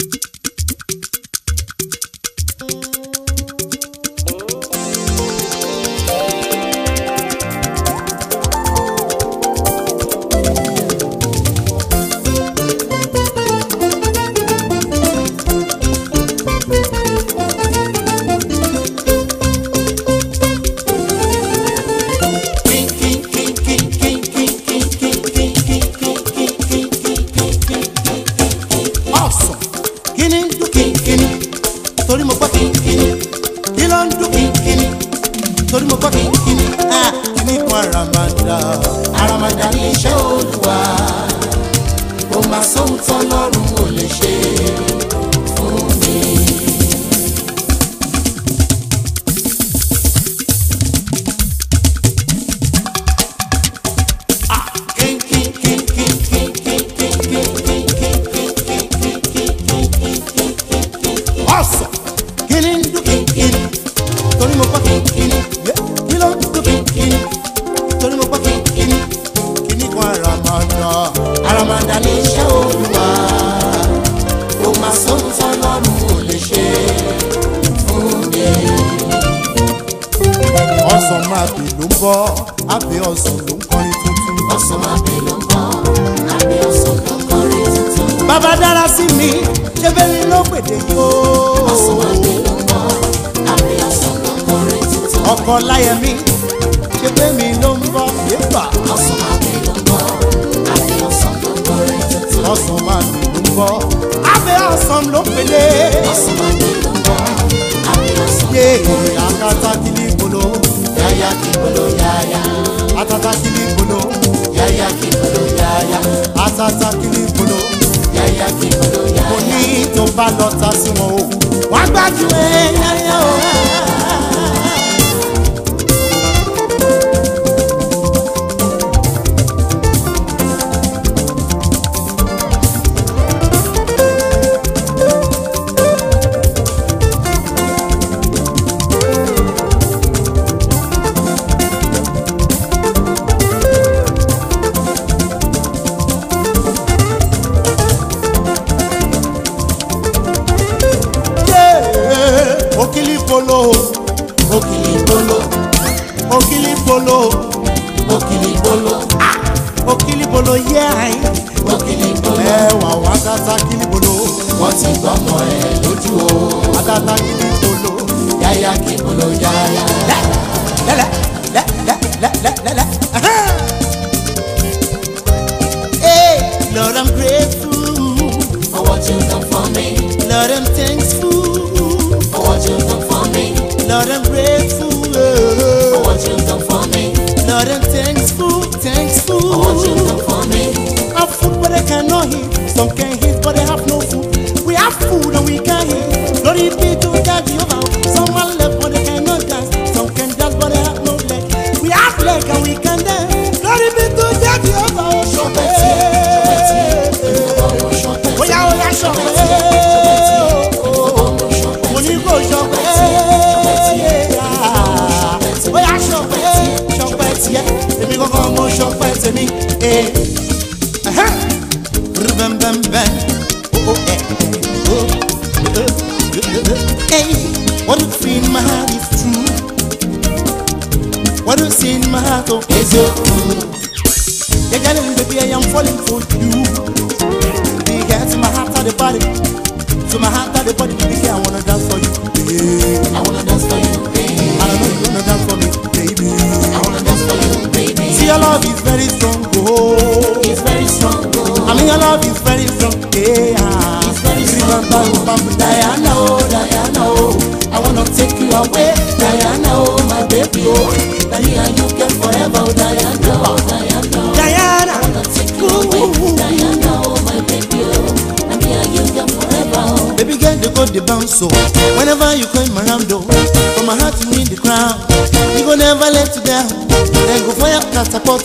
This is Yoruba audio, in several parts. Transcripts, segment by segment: thank you Ọláyẹmí ṣe pé mi ló ń bọ́ yéèpà. ọ̀sán máa mi ló ń bọ́ àbí ọ̀sán tó ń bọ́ rẹ̀ tuntun. ọ̀sán máa mi ló ń bọ́ àbí ọ̀sán ló fele. ọ̀sán máa mi ló ń bọ́ àbí ọ̀sán tó ń bọ́ rẹ̀. akata kìlì gbolo. yáyà kì gbolo yáyà. atata kìlì gbolo. yáyà kì gbolo yáyà. atata kìlì gbolo. yáyà kì gbolo yáyà. mo ní tó bá lọ ta sí wọn o. wọ́n gbájú ẹ̀ yáyà o. Some can eat, but they have no food. We have food and we can eat. Glory be to God, Jehovah.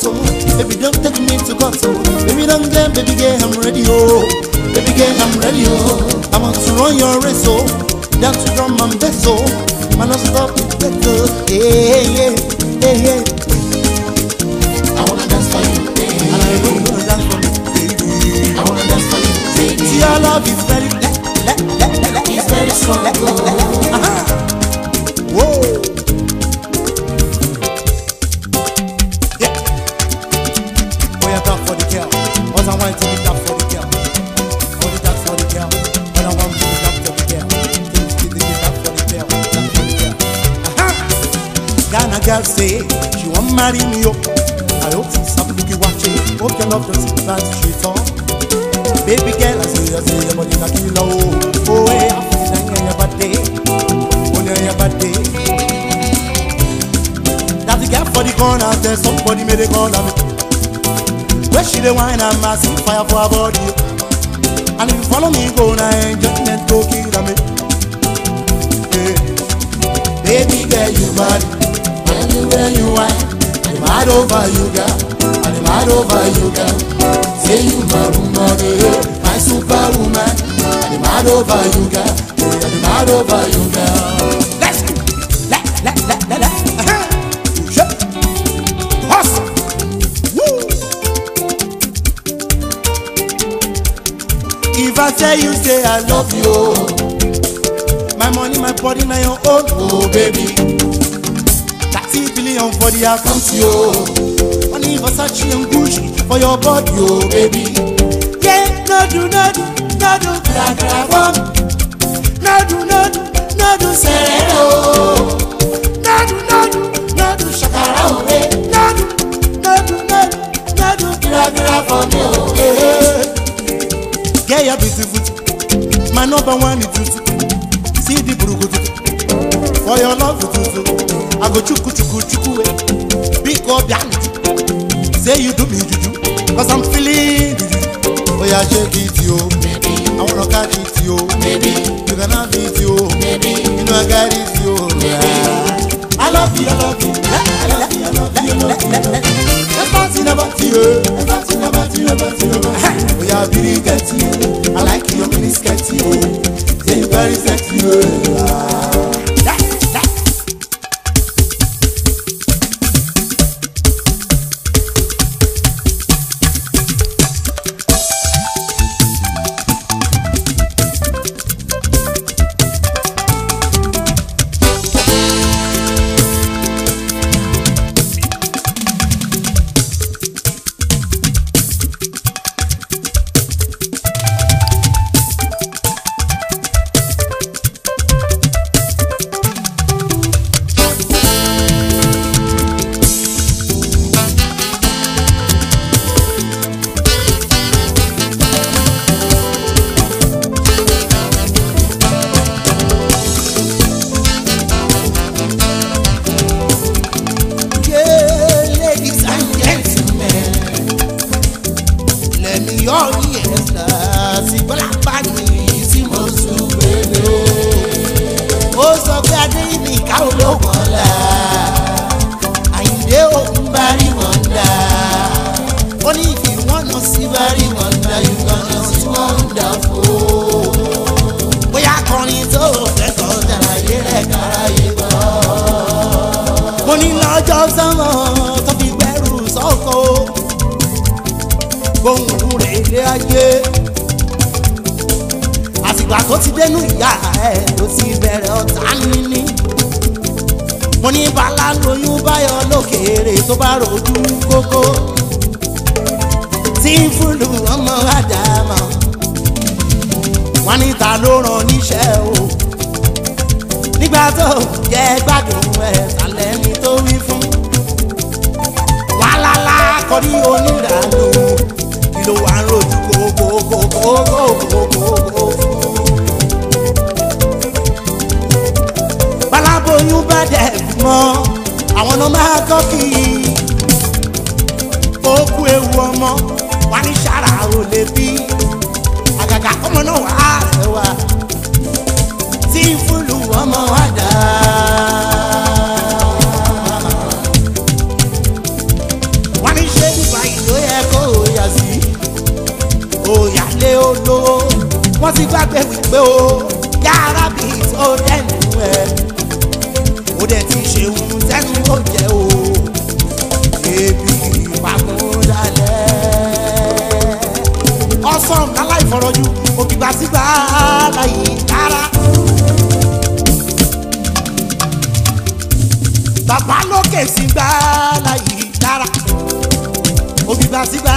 so Baby, don't take me to God so Baby, don't get, baby girl, I'm ready, oh Baby girl, I'm ready, oh I want to run your race, oh Dance to drum and bass, oh Man, don't stop it, better, yeah, yeah, yeah, yeah I wanna dance for you, baby And I know you wanna dance for you, baby I wanna dance for you, baby See, our love is very, la, la, la, la, la It's very strong, la, la, la, la, la. Uh-huh. Whoa I see fire for our body. And if you follow me, go now, enjoyment go kill me. Yeah. Baby girl, you bad. Anywhere you are, I'm mad over you, girl. I'm mad over you, girl. Say you my woman, yeah. my superwoman. I'm mad over you, girl. I'm mad over you, girl. tell you say I love you. Oh. My money, my body, now your own, oh, oh baby. Thirty billion for the account, yo. Money for Sachi and Gucci for your body, oh baby. Yeah, no do, no do, no do, gra gra for me. No do, no do, no do, say. My number one is tutu. See the burugu For your love tutu. I go chuku chuku chuku eh. Big up yanni. Say you do me juju. Cause I'm feeling juju. Oh yeah, shake it yo. Baby. I wanna catch it yo. Baby. You gonna have it yo. Baby. You know I got it yo. Baby. I love you, I love you. I love you, I eh. love you, dance in you. I love you. I'm about you, I'm about you, I'm about you, I'm about you. Oh yeah, beauty gets you. Your mini des you. Paris rojú kókó tí ń fúnlù ọmọ àdàmà wọn níta ló ràn níṣẹ́ o nígbà tó jẹ́ gbádùn ẹ̀ sálẹ̀ ni tó wí fún wàhálà kọrí oníranú ìlò wa ń rojú kókókókókókókó. balaboyún bá dẹ̀ mọ́ àwọn ọmọ akọ́kì yìí léwu ọmọ wà ní sàrà ò lè bí àgàgà ọmọ náà wà á rẹwà tí fúlù ọmọ wa dà. wà ní ṣe Dubai ló yẹ kó o yà sí òyà lé olówó wọ́n ti gbàgbé wípé o yàrá bíi tó dẹnu ẹ o dẹ ti ṣe ohun tẹnu ó jẹ o. confam láláì fọ̀rọ̀jú òkìgbà sígbà láyé rárá. bàbá lókè sígbà láyé rárá òkìgbà sígbà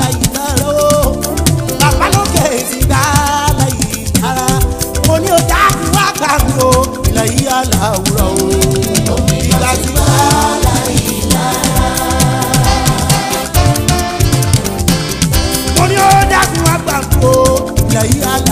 láyé rárá o bàbá lókè sígbà láyé rárá mo ní o dákú wá o ilẹ̀ yíyá làwùrọ̀ o. Now you got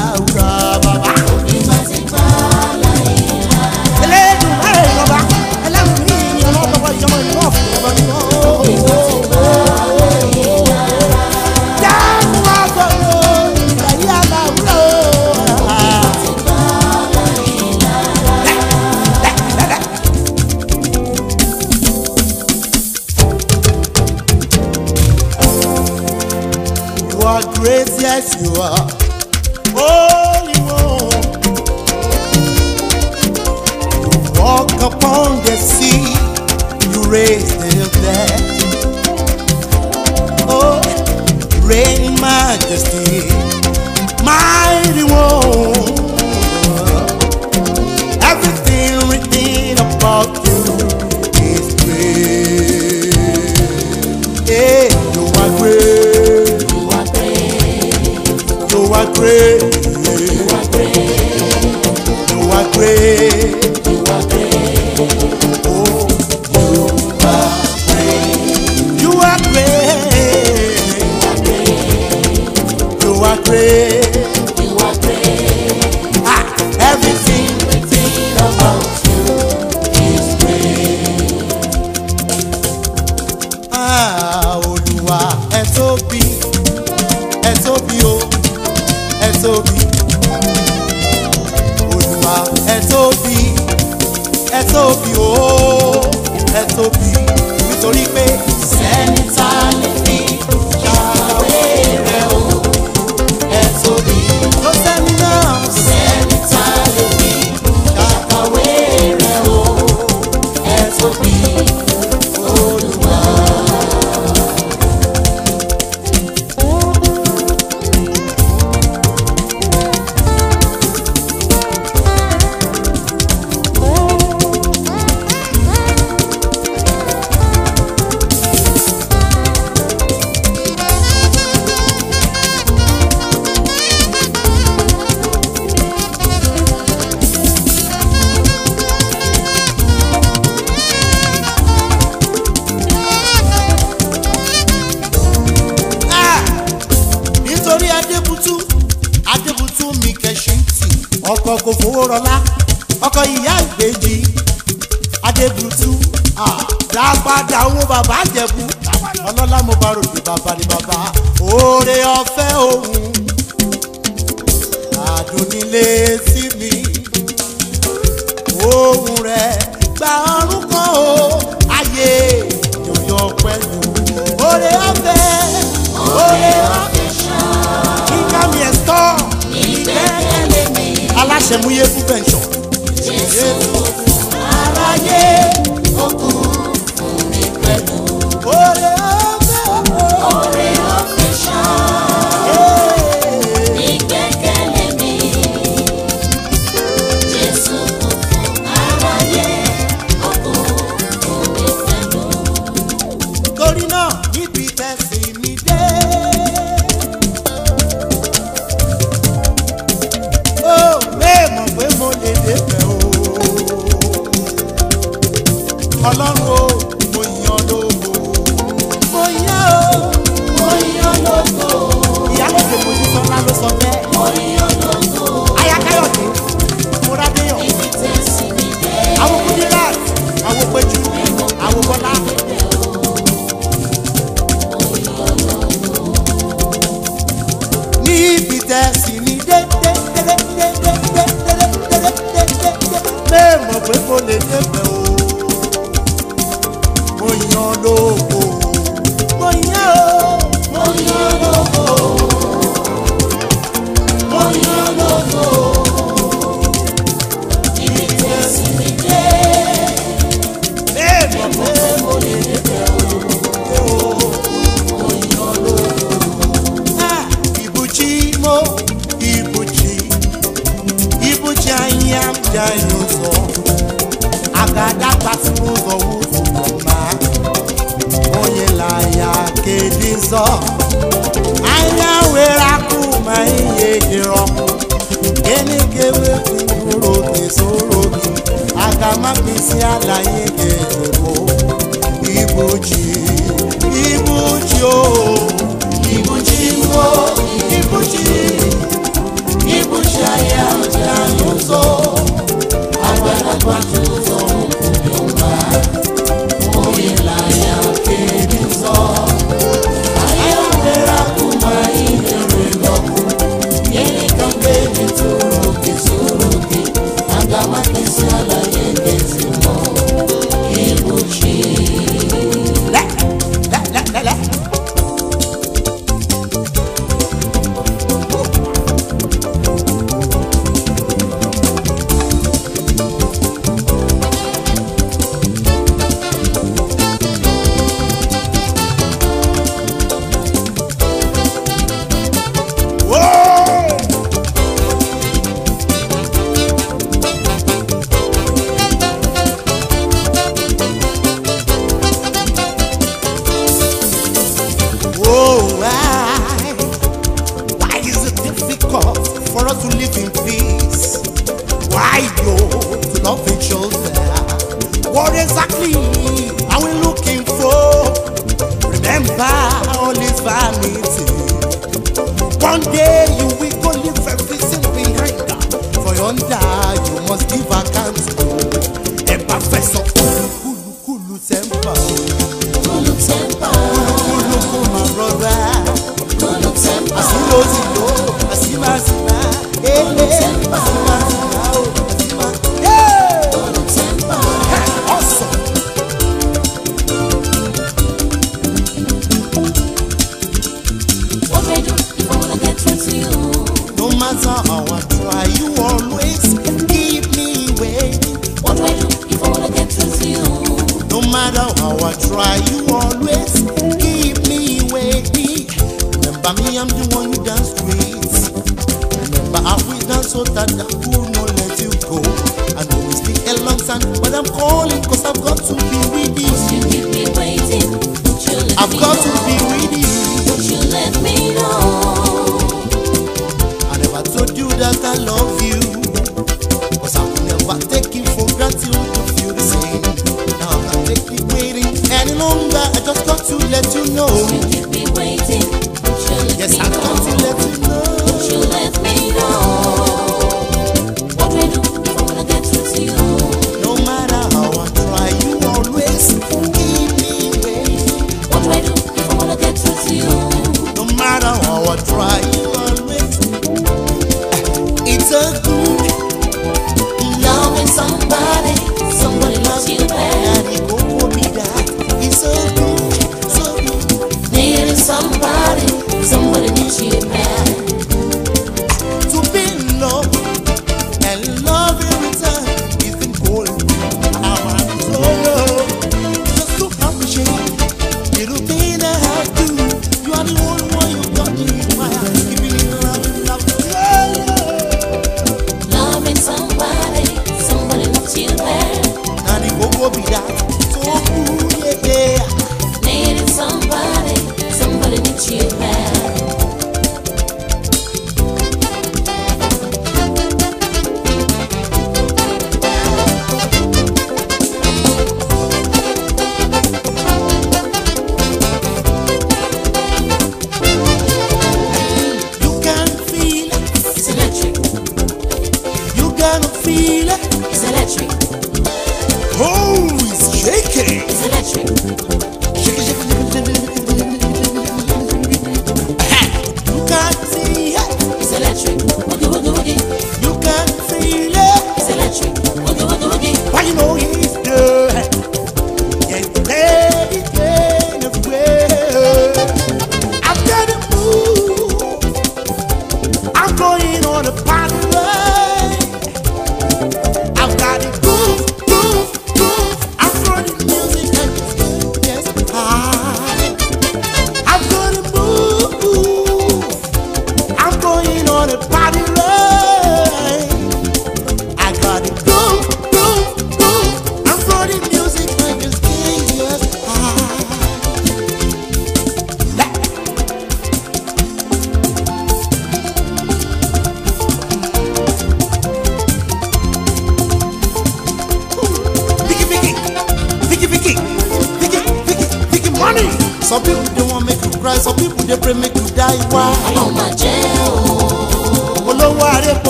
ọkọ kò fowó rọlá ọkọ ìyá ìgbèjì adébùtú dápadà owó bàbá àjẹbù ọlọ́lá mo bá rògbò bàbá ni bàbá oore ọ̀fẹ́ òun àdùnnílé sí mi ohun rẹ̀ gba ọrùn kan o. àṣẹmúyé fún bẹ́ńsọ̀. Jésù aráyé ó kú.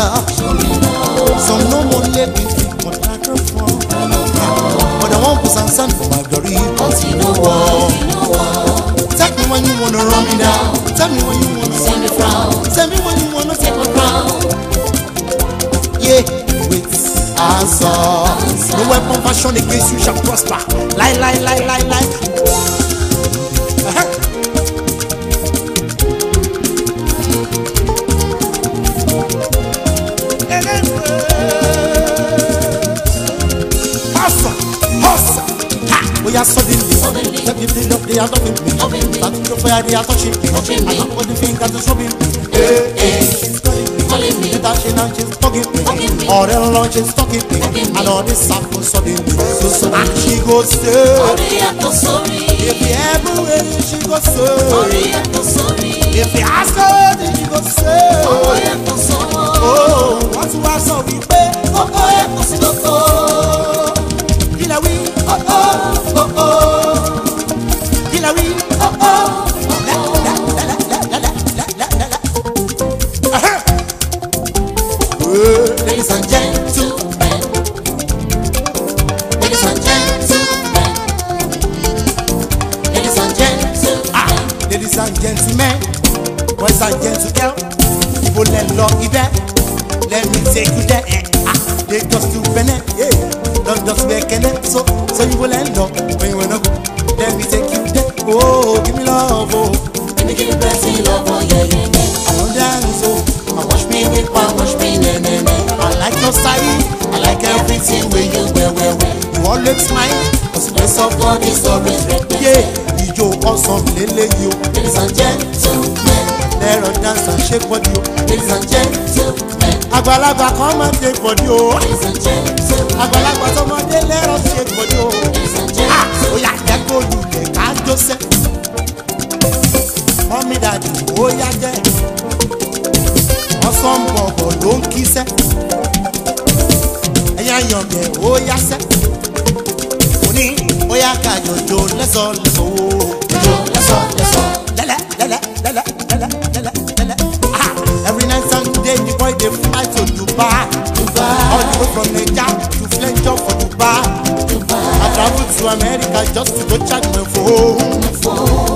up. Some no more lady, but I can fall. But I want to stand for my glory. Tell me when you wanna run me down. Tell me when you wanna send me frown. Tell me when you wanna take my crown. Yeah, with answer. No weapon fashioned against you shall prosper. Lie, lie, lie, lie, lie. If the love they are loving me, loving me. That the fire touching me, touching me. I love the fingers is rubbing me. Eh, hey, eh. hey. She's calling me, calling me. That she she's talking me, talking me. Or else now she's talking me, me. And all this stuff was sudden. So sudden she goes say, sorry. If you ever wait, she goes say, sorry. If you ask her, then she goes say, Hurry up, sorry. Oh, what's what's up, we pay. Oh, oh, yeah, when you wanna go, let me take you there. Oh, give me love, oh. Let me give you blessing, love, oh yeah, yeah, I don't dance, oh. I wash me with power, wash me, nah, nah, I like your style, I like everything where you wear, wear, wear. You always smile, cause the of God is always red. Yeah, ijó ọsàn lélẹ́yìí o. Ladies and gentlemen. Let us dance and shake body o. Oh. Ladies and gentlemen àgbàlagbà kan máa ṣe ìfọ̀dí o àgbàlagbà sọmọdé lẹ́rọ̀ ṣe ìfọ̀dí o ó yá jẹ́ kó lulẹ̀ ká jósẹ́ mọ́mí dàdí ó yá jẹ́ ọ̀sán bọ̀bọ̀ ló ń kíṣẹ́ ẹ̀yà yọ̀gẹ̀ ó yá sẹ́ òní ó yá ká jòjò lẹ́sọ̀ lẹ́sọ̀ wò. lẹ́sọ̀ lẹ́sọ̀ lẹ́lẹ́ lẹ́lẹ́ lẹ́lẹ́. to America just to go chat my phone.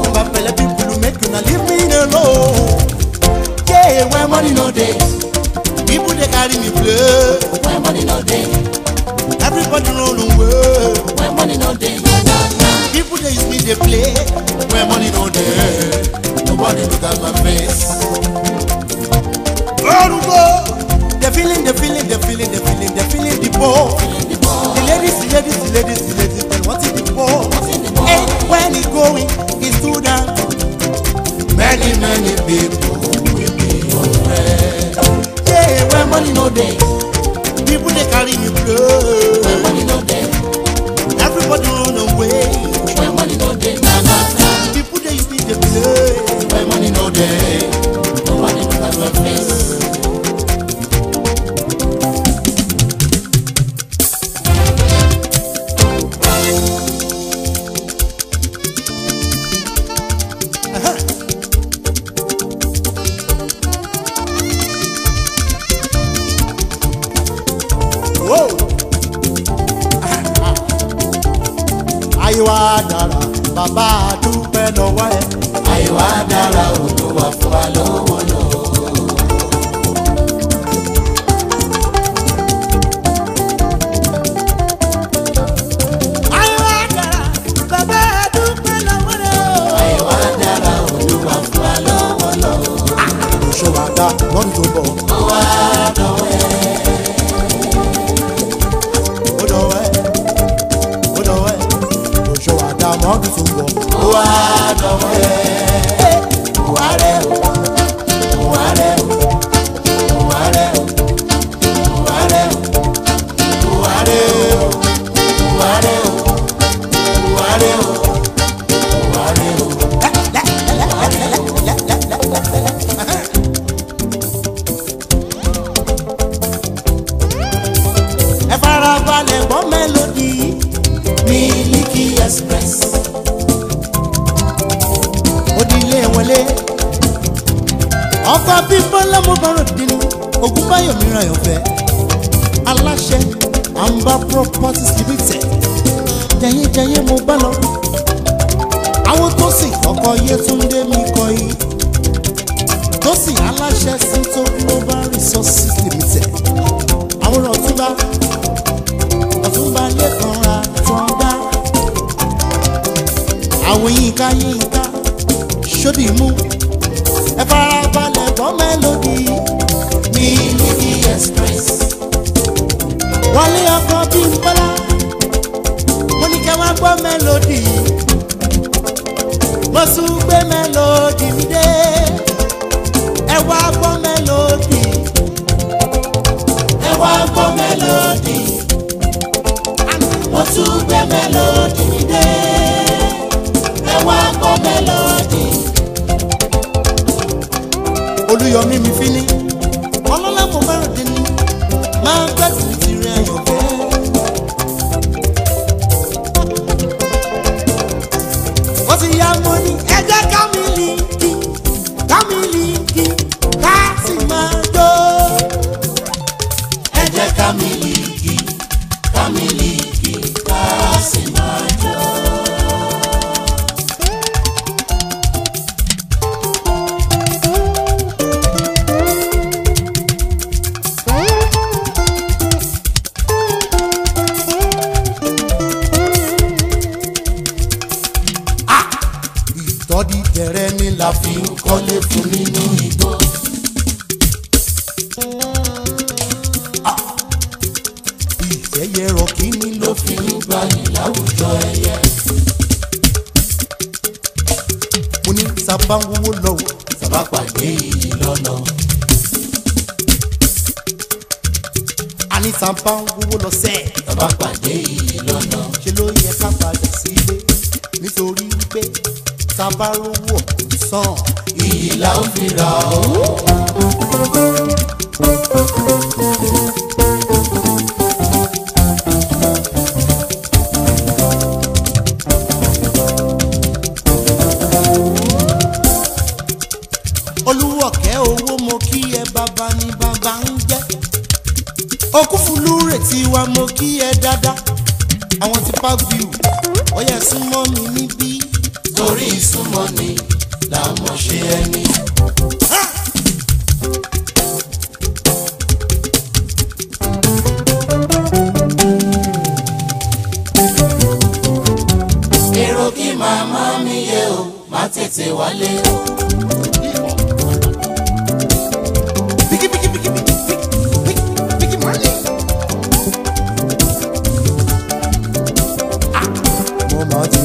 money no day, people they carry you blow my money no day, everybody ọkọ abímbọ́lá mo bá ròdì ní ògúnbáyọ̀ mìíràn ọ̀fẹ́ aláṣẹ àǹbá properties limited jẹyẹjẹyẹ mo bá lọ àwọn tó sì ọkọ yẹtúndé mi kọ yìí tó sì aláṣẹ sí tó global resources limited àwọn ọ̀túnba ọ̀túnba lẹ́kàn ra fọ́nbá àwọn yìí ká yìí ká ṣódì mú ẹ farabalẹ̀ gbọ́ mélòdì. Miliki Express. wọlé ọkọ bí n bọ́lá mo ní kẹ́ wá gbọ́ mélòdì. mo sùn gbé mélòdì mi dé ẹ wá gbọ́ mélòdì. ẹ wá gbọ́ mélòdì. mo tún gbé mélòdì mi dé. yọ mímí fíní ọlọ́lá mo fẹ́ràn dé ní máa gbẹ́sìn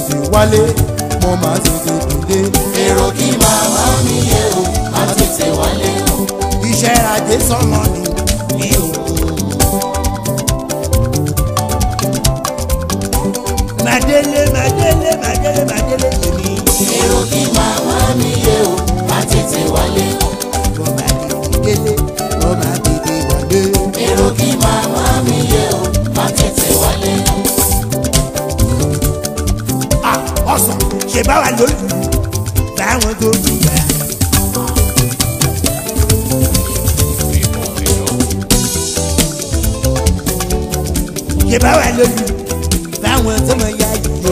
ti wálé mo máa ti tètè dé. èrò kí màmá mi yẹ o má tètè wálé o. iṣẹ́ ajé sọ̀rọ̀ ni mi ò. Madele, Madele, Madele, Madele. òkè bá wà lólu báwọn gbòòrò gbà. òkè bá wà lólu báwọn tó mọ ya ìgbò.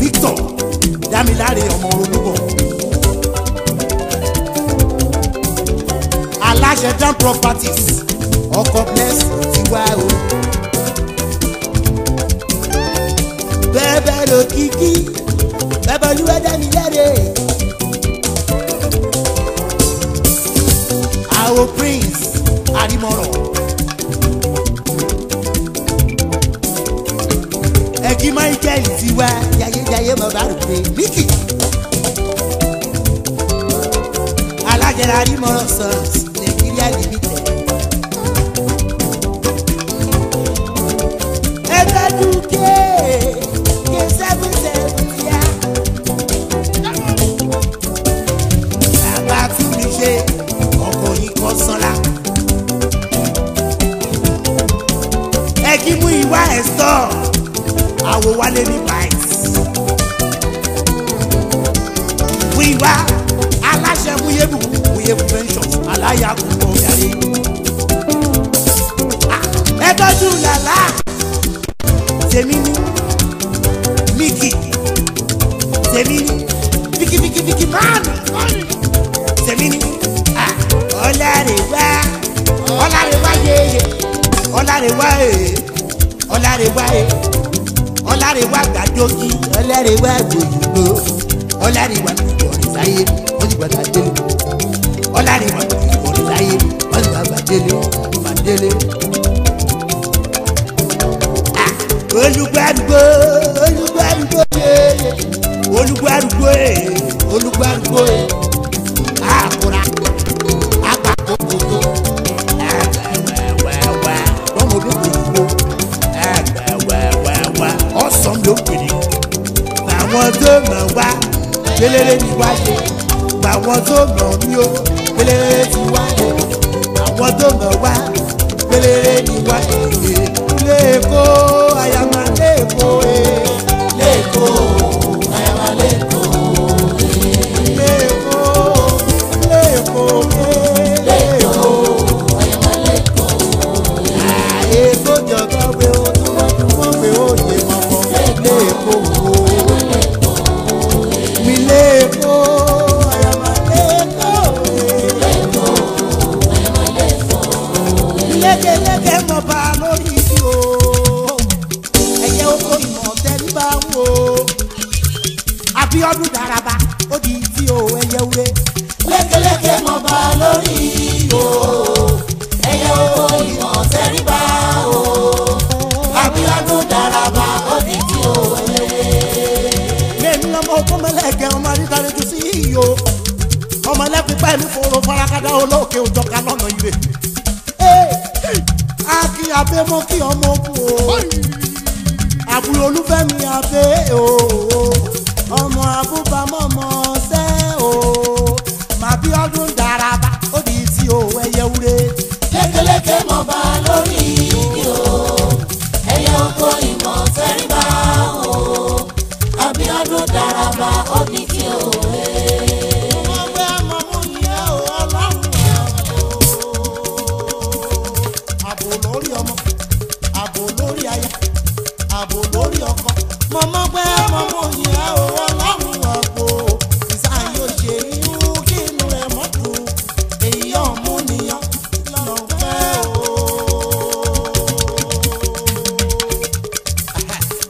Victor Dámiláre ọmọ olúbọ. aláṣẹ down properties ọkọ bless tiwa o.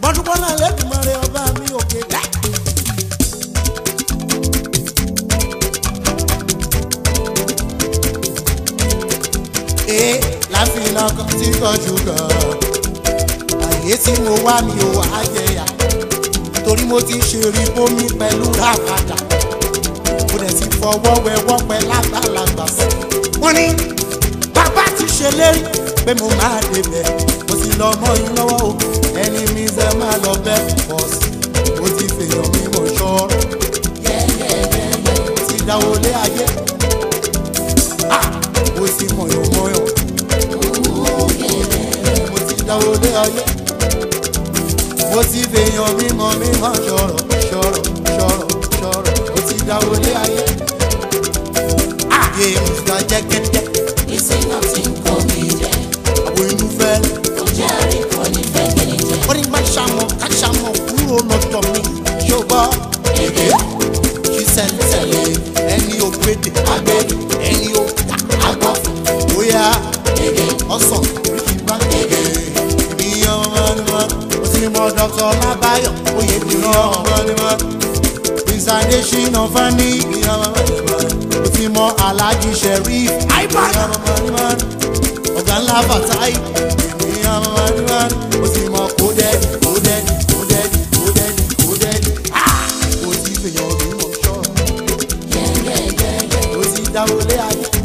mọ́túnpọ́nà lẹ́dùnmọ́rẹ́ ọba mi òkè láì. ee láfi mi ò wá jẹyà torí mo ti ṣe rí bómi pẹ̀lú ràpàdà mo dẹ̀ ti fọwọ́ wẹwọ́ pẹ̀ lágbàlagbà sí i wọ́n ní bàbá ti pé mo máa débẹ̀ mo sì lọ mọ́ yín lọ́wọ́ o ẹni mi ṣe máa lọ bẹ́ pọ̀ sí mo ti fèèyàn bí mo ṣọ́ ti dáwọ́ lé ayé ah! mo ti mọ̀yọ̀mọ̀yọ̀ mo ti dáwọ́ lé ayé mo ti fèèyàn mímọ́ mímọ́ ṣọ̀rọ̀ ṣọ̀rọ̀ ṣọ̀rọ̀ ṣọ̀rọ̀ mo ti dáwọ́ lé ayé ah! games, got jacket. You say nothing, call me dead. lọ́dọ̀ mi yóò gbọ́. èdè ìṣẹ̀ntẹ̀lé ẹni ògbédè àgbẹ̀ ẹni òkúta àgbọ̀ bóyá ọ̀sán orí bá kéde. ìyàn ọmọnìmọ̀ òsínmọ̀ dọ́kọ̀ lábáyọ̀ oyè ìran ọmọnìmọ̀ preservation of any ìyàn ọmọnìmọ̀ òsínmọ̀ alájí sheriff ìyàn ọmọnìmọ̀ ọ̀gá ńlá bàtáì ìyàn ọmọnìmọ̀ òsínmọ̀. ìjà wọlé ayé.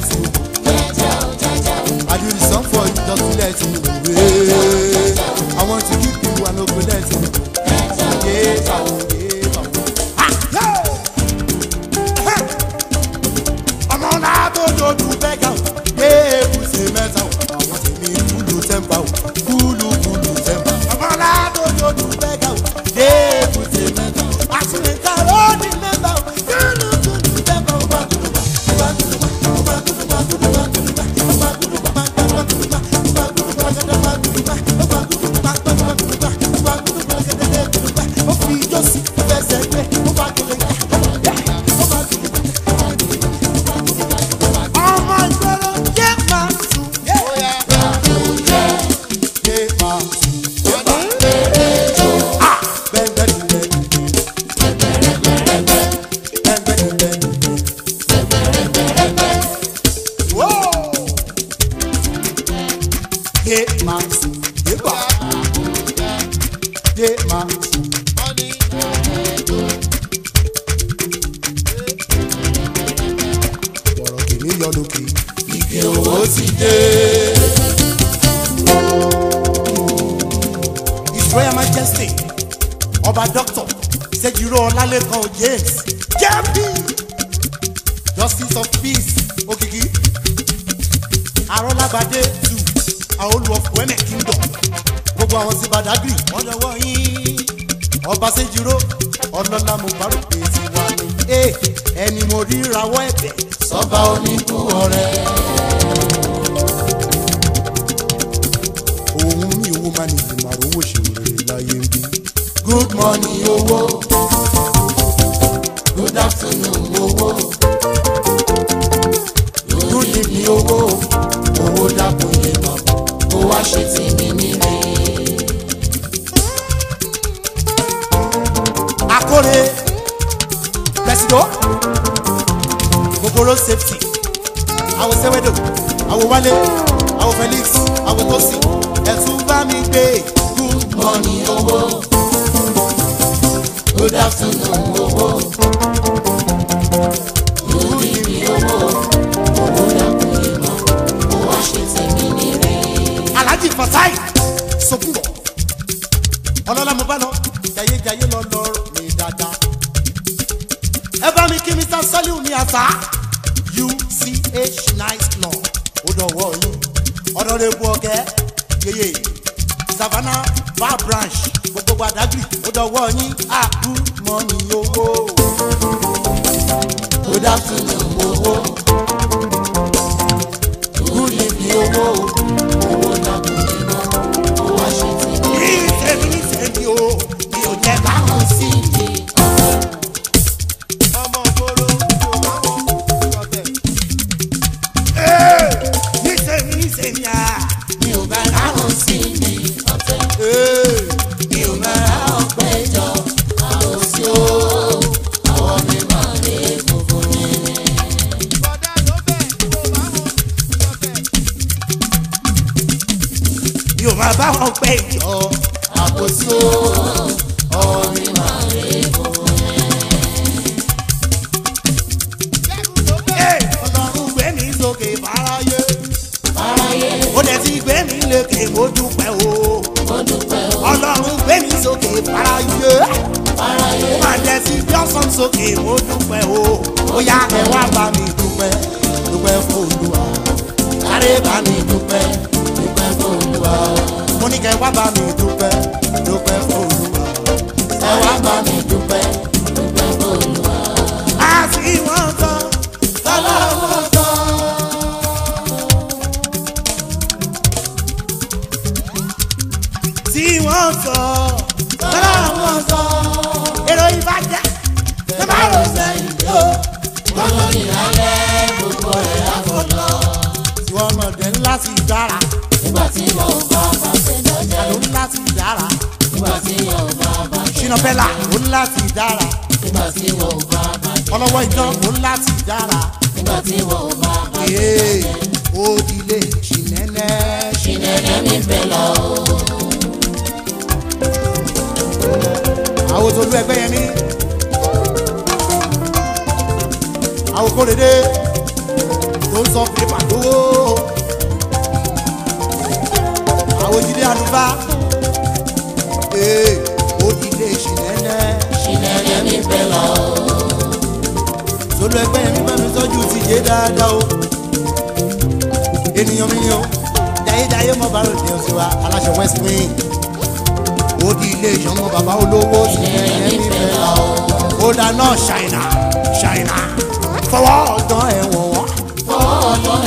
let you go. I do the song for you just to let you go. I want to keep you, I no go let you go. Yeah. wẹ́mẹ̀ kingdom gbogbo àwọn sí badagry wọ́n lọ́wọ́ yín ọba ṣèjúrò ọlọ́lá mo bárò pé ti wá ní. Eh, ẹni mo rí rawọ́ ẹ̀bẹ̀ sọ́ba oníkú ọ̀rẹ́. òun mi owó máa ní ìmọ̀ràn owó ṣèwé láyé ń bí. good morning owó. Chineke Chinene mi n'ifela o. àwọn tolú ẹgbẹ́ yẹn ní. àwọn kórèdè tó ń sọ pípa lówó. àwọn jíde àlùfá ee ó dìde mi Chinene n'ifela o. tolú ẹgbẹ́ yẹn ní bá mi tọ́jú ti yé dáadáa o ènìyàn mi ni o jayéjayé mọ bá ròde ọsẹ wa aláṣẹ west wing odi ilé ìyọmọ bàbá olówó ìyẹn yẹn nífẹ̀ẹ́ lọ kódà náà ṣàìnà ṣàìnà fọwọ́ ọ̀dán ẹ̀wọ̀n wọn. fọwọ́ ọ̀dán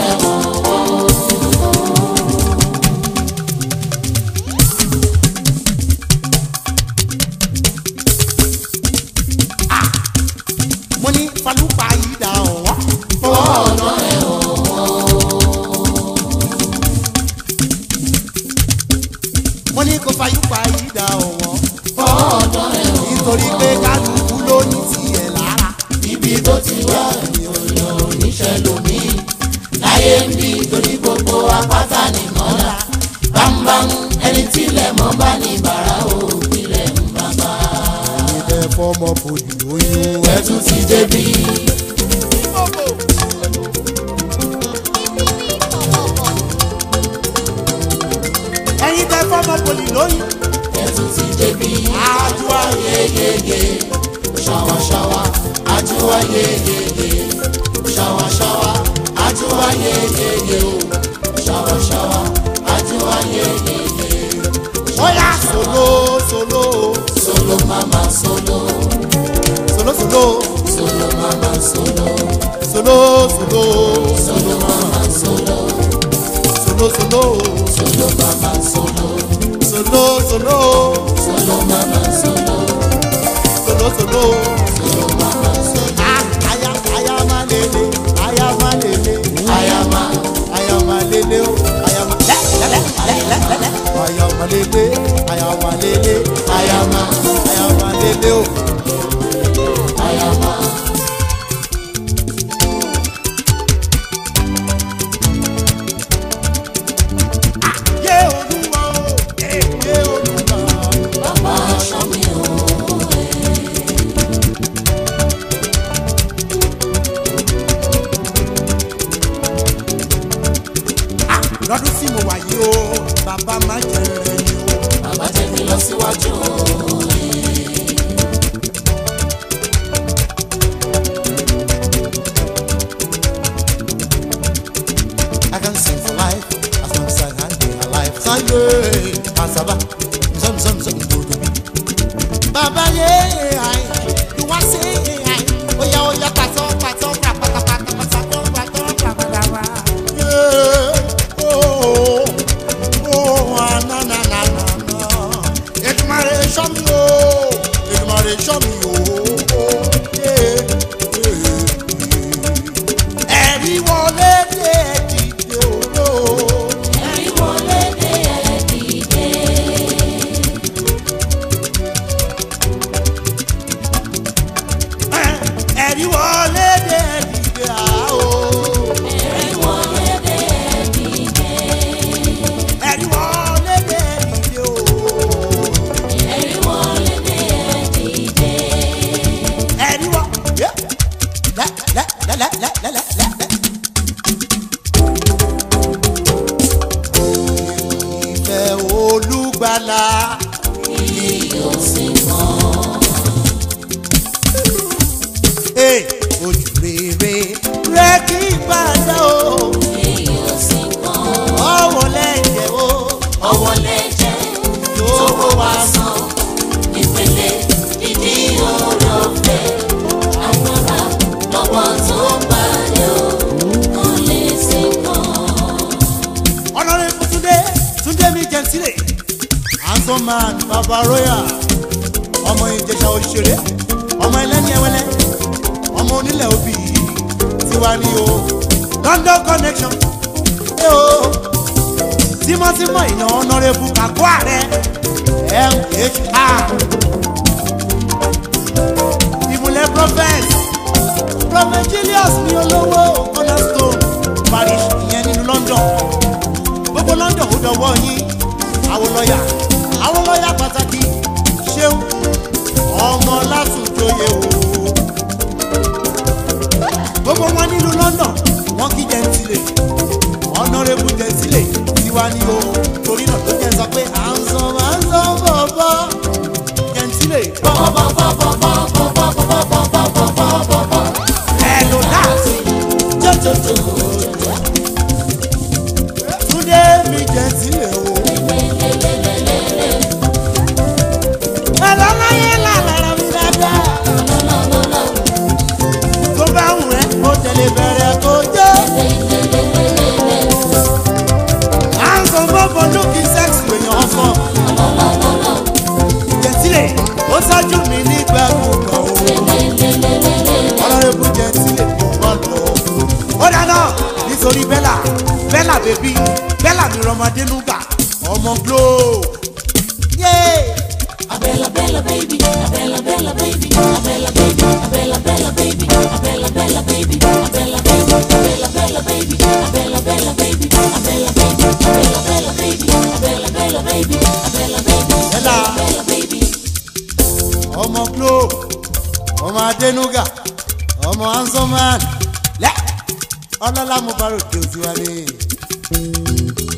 yeye ṣàwà ṣàwà àjùwà yeyeye ṣàwà ṣàwà àjùwà yeyeye o ṣàwà ṣàwà àjùwà ye bóyá solo solo solo mama solo solo solo solo mama solo solo solo solo mama solo solo solo solo mama solo solo solo solo mama solo lóṣogbo. Ayama ah, lele, ayama lele, ayama, ayama lele o, ayama lele, ayama lele, ayama lele o. ìmùlẹ̀ prophet prophet Julius ní olówó cornerstone parish ìyẹn nínú London gbogbo London ó dọwọ́ yín àwọn lọ́yà àwọn lọ́yà pàtàkì ṣéun ọmọ látúnjọyè o gbogbo wọn nínú London wọn kí jẹ́ ń tilẹ̀ ọ̀nà rẹ̀ kú jẹ́ sílẹ̀ tiwa ni o. baby bella mi rọmọdénúgà ọmọ glow. Abella bella baby abella bella baby abella baby abella bella baby abella bella baby abella baby abella bella baby abella bella baby abella baby abella bella baby abella bella baby abella baby abella bella baby. ọmọ glow ọmọ adénúgà ọmọ handsome man ọlọ́lá mo bá rò kí Thank you.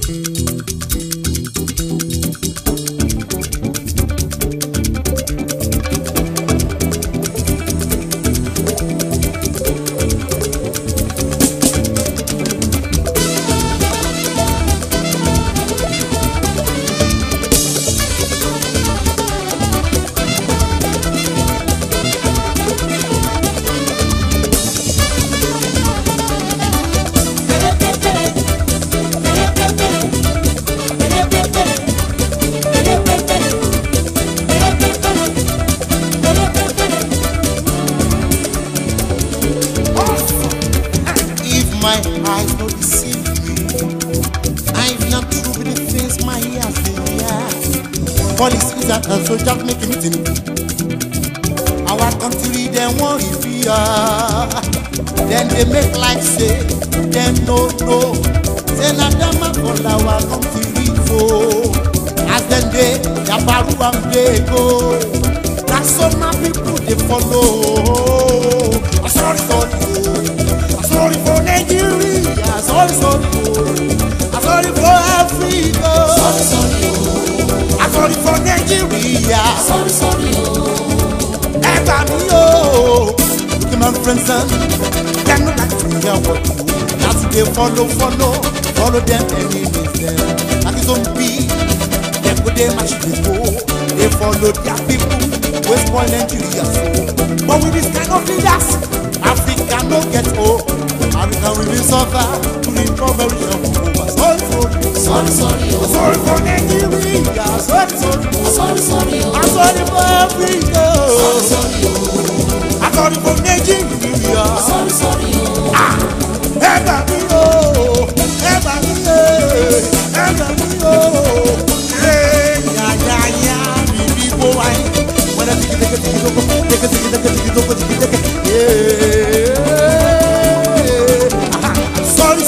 jack me finitin. Our country dem wan fear. Then they make like say dem no know Then na dama for our country go. As they dey yabaru am dey go, na so na people they follow. Ọ̀ṣọ́rí sọ̀rọ̀ o sorry for Nigeria. Sorry, sorry. I'm sorry for Africa. Sorry, sorry. Oh. I'm sorry for Nigeria. Sorry, sorry. Oh. Ẹ gbà mí o. Look at my friends and them look like me and what you. That's they follow, follow, follow them and imitate eh? them. And it's on be. Them go they match the go. They follow their people. West Point Nigeria so. But with this kind of leaders, Africa can no get old, and can we live suffer to recovery of over sorry sorry sorry sorry sorry for Nigeria sorry sorry sorry sorry I'm sorry for Africa sorry sorry I'm sorry for Nigeria sorry sorry ah ẹgbà mi oh, ẹgbà mi o ẹgbà mi o ee yàyàyà mi bí wọ́n wáyé wọ́n dẹ́ tigi tigi tigi tó kọ́ tigi tigi tigi tó kọ́ tigi tigi tigi yéé.